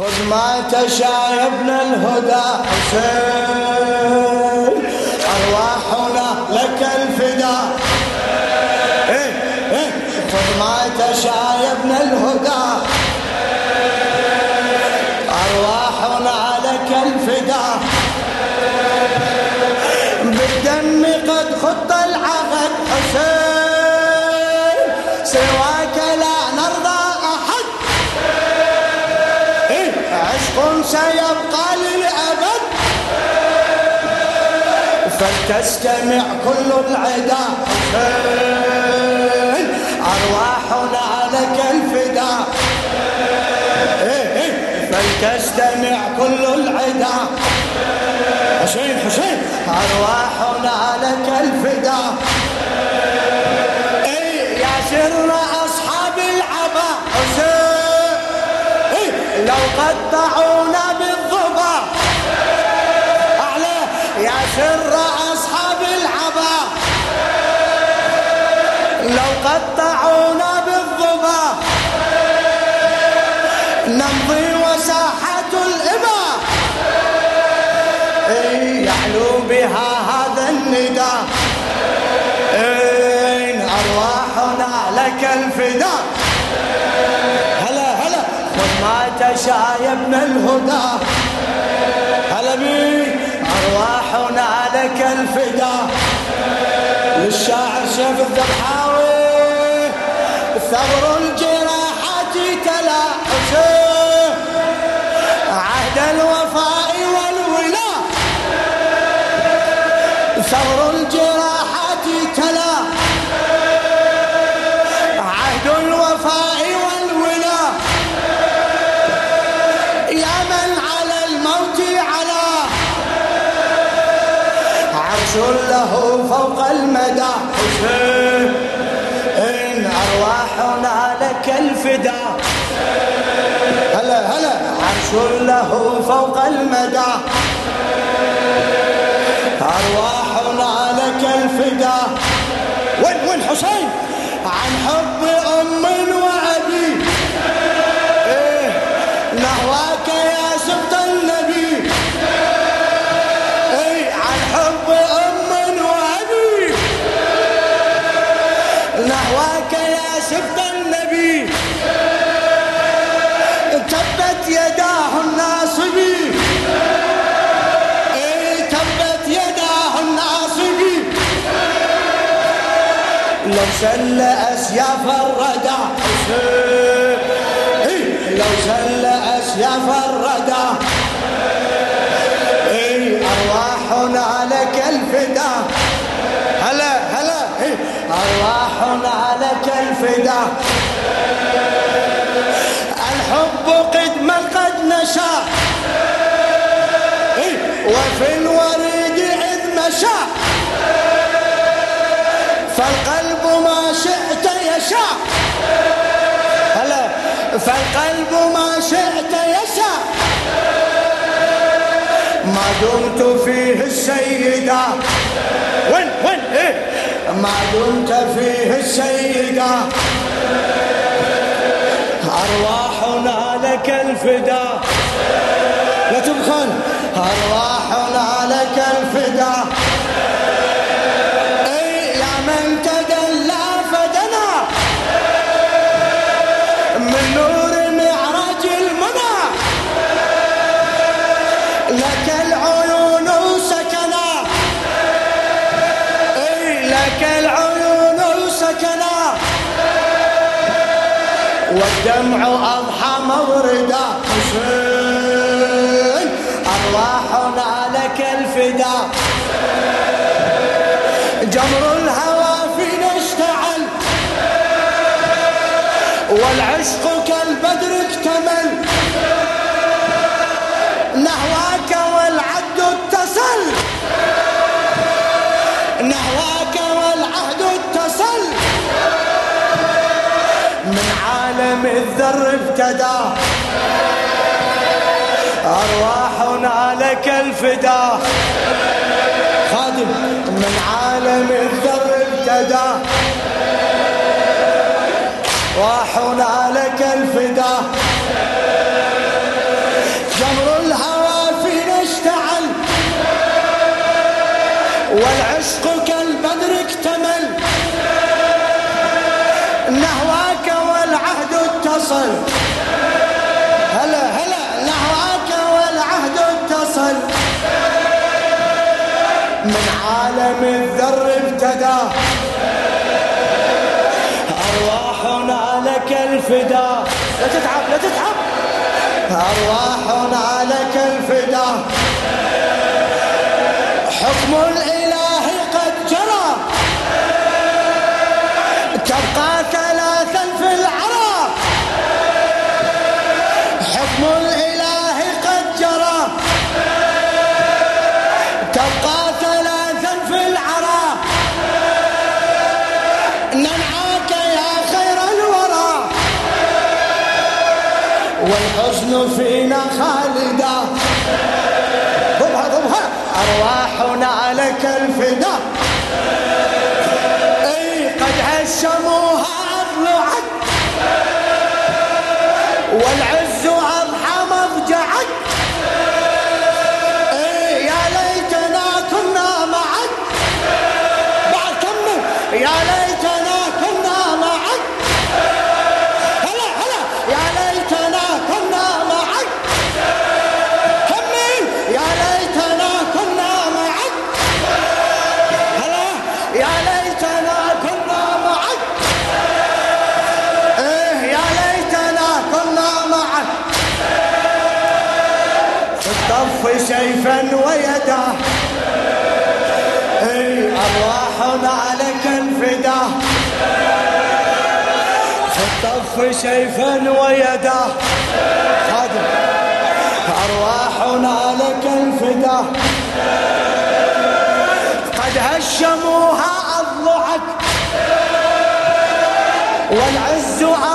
خذ ما تشاء يا ابن الهدى. حسين أرواحنا لك إيه خذ ما تشاء يا ابن الهدى. أرواحنا لك الفداء فلتستمع كل العدا. حسين أرواحنا لك الفداء إيه إيه فلتستمع كل العدا. حسين حسين أرواحنا لك الفداء إيه يا سر أصحاب العبا. حسين إيه لو قطعونا بالضبا. أعلى يا سر لو قطعونا بالضبا نمضي وساحة الإبا إيه يعلو بها هذا النداء. إيه أرواحنا لك الفداء. هلا هلا. خذ ما ابن الهدى. هلا بي. أرواحنا لك الفداء. للشاعر سيف الذبحاوي ثغر الجراحات تلا عهد الوفاء والولاء. ثغر الجراحات تلا عهد الوفاء والولاء. يا من على الموت على. عرش له فوق المدى. حسين. لك الفداء هلا هلا. عرش له فوق المدى. أرواحنا لك الفداء وين وين حسين؟ عن حب يا سبط النبي. تبت يداه الناصبي إيه تبت يداه الناصبي لو سل أسياف حسين إيه لو سل أسياف الردى. إيه أرواحنا لك الفداء. أرواحنا لك الفداء الحب قد من قد نشا. وفي الوريد إذ مشى فالقلب ما شئت يشاء هلا. فالقلب ما شئت يشاء ما دمت فيه السيدة وين وين إيه؟ ما دمت فيه السيدة أرواحنا لك الفداء لا تبخل. أرواحنا لك الفداء العيون سكنا والدمع أضحى موردا. حسين أرواحنا لك الفداء جمر الهوى فينا اشتعل والعشق كالبدر اكتمل. نهواك عالم الذر ابتدى أرواحنا لك الفداء خادم من عالم الذر ابتدى أرواحنا لك الفداء جمر الهوى فينا اشتعل. والعشق كالبدر اكتمل. من عالم الذر ابتدى. أرواحنا لك الفدا. لا تتعب لا تتعب. أرواحنا لك الفدا. حكم الإله فينا خالدا. ضبها ضبها أرواحنا لك الفدا. الطف سيفا ويدا إيه ارواحنا الفدا. في الطف سيفا ويدا خادم لك الفدا. قد هشموها اضلعك والعز مضجعك